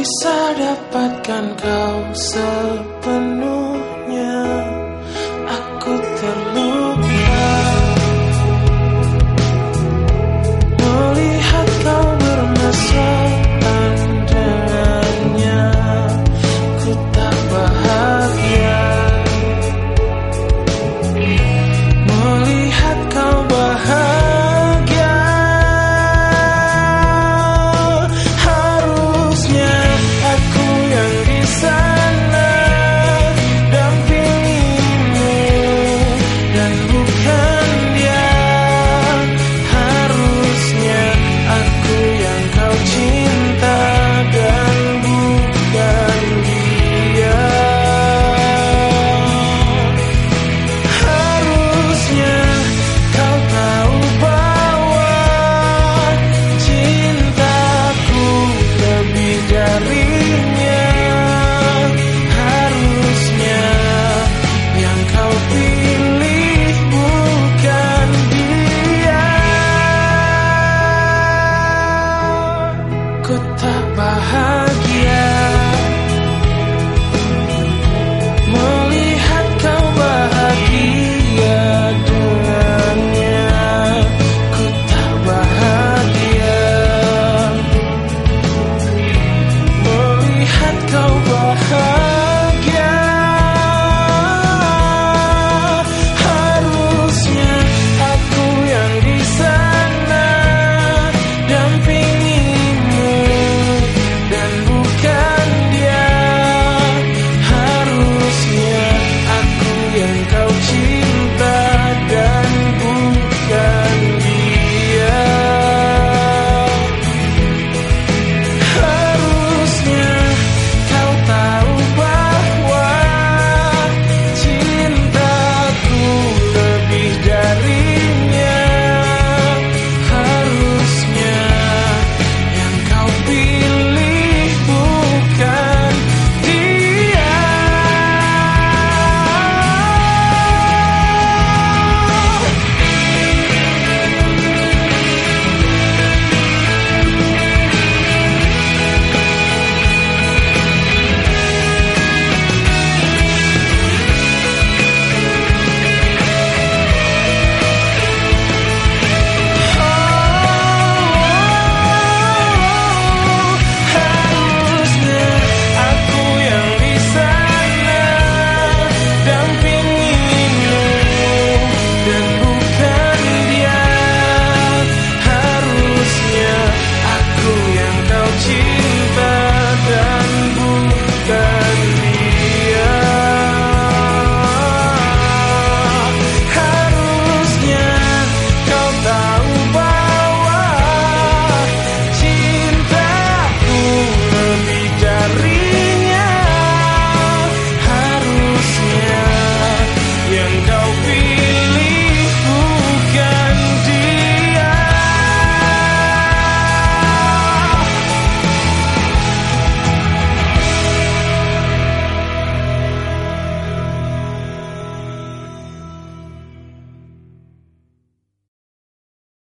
bisa dapatkan kau sepenuhnya.